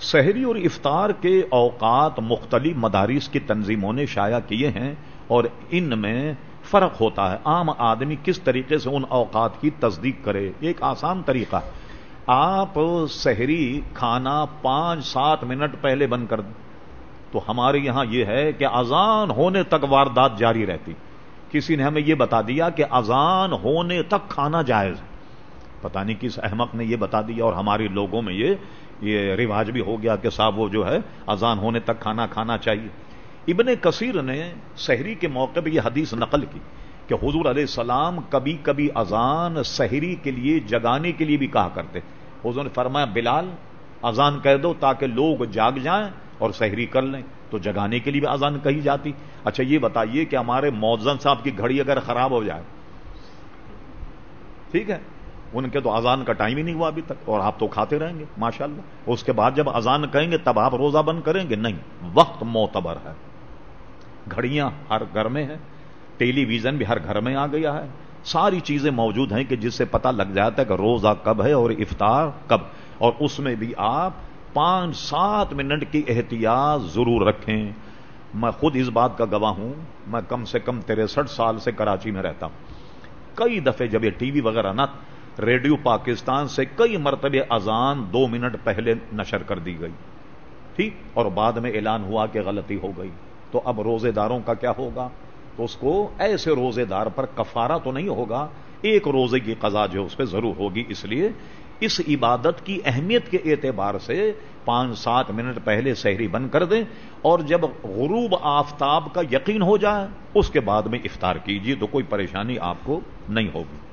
شہری اور افطار کے اوقات مختلف مدارس کی تنظیموں نے شائع کیے ہیں اور ان میں فرق ہوتا ہے۔ عام آدمی کس طریقے سے ان اوقات کی تصدیق کرے؟ ایک آسان طریقہ۔ آپ شہری کھانا پانچ سات منٹ پہلے بند کر دیں۔ تو ہمارے یہاں یہ ہے کہ اذان ہونے تک واردات جاری رہتی۔ کسی نے ہمیں یہ بتا دیا کہ اذان ہونے تک کھانا جائز ہے۔ پتہ نہیں کس احمق نے یہ بتا دیا اور ہمارے لوگوں میں یہ یہ رواج بھی ہو گیا کہ صاحب وہ جو ہے اذان ہونے تک کھانا کھانا چاہیے۔ ابن کثیر نے شہری کے موقع پہ یہ حدیث نقل کی کہ حضور علیہ السلام کبھی کبھی اذان شہری کے لیے جگانے کے لیے بھی کہا کرتے۔ حضور نے فرمایا، بلال، اذان کہہ دو تاکہ لوگ جاگ جائیں اور شہری کر لیں۔ تو جگانے کے لیے بھی اذان کہی جاتی۔ اچھا یہ بتائیے کہ ہمارے موزن صاحب کی گھڑی اگر خراب ہو جائے۔ ٹھیک ہے؟ ان کے تو اذان کا ٹائم ہی نہیں ہوا ابھی تک، اور آپ تو کھاتے رہیں گے ماشاء اللہ اس کے بعد جب اذان کہیں گے، تب آپ روزہ بند کریں گے؟ نہیں، وقت معتبر ہے۔ گھڑیاں ہر گھر میں ہیں، ٹیلی ویژن بھی ہر گھر میں آ گیا ہے۔ ساری چیزیں موجود ہیں کہ جس سے پتہ لگ جاتا ہے کہ روزہ کب ہے اور افطار کب۔ اور اس میں بھی آپ پانچ سات منٹ کی احتیاط ضرور رکھیں۔ میں خود اس بات کا گواہ ہوں، میں کم سے کم تریسٹھ سال سے کراچی میں رہتا ہوں۔ کئی دفعے جب یہ ٹی وی وغیرہ نہ ریڈیو پاکستان سے کئی مرتبہ اذان دو منٹ پہلے نشر کر دی گئی۔ ٹھیک؟ اور بعد میں اعلان ہوا کہ غلطی ہو گئی۔ تو اب روزے داروں کا کیا ہوگا؟ تو اس کو ایسے روزے دار پر کفارہ تو نہیں ہوگا، ایک روزے کی قضا جو اس پہ ضرور ہوگی۔ اس لیے اس عبادت کی اہمیت کے اعتبار سے پانچ سات منٹ پہلے شہری بند کر دیں اور جب غروب آفتاب کا یقین ہو جائے، اس کے بعد میں افطار کیجیے تو کوئی پریشانی آپ کو نہیں ہوگی۔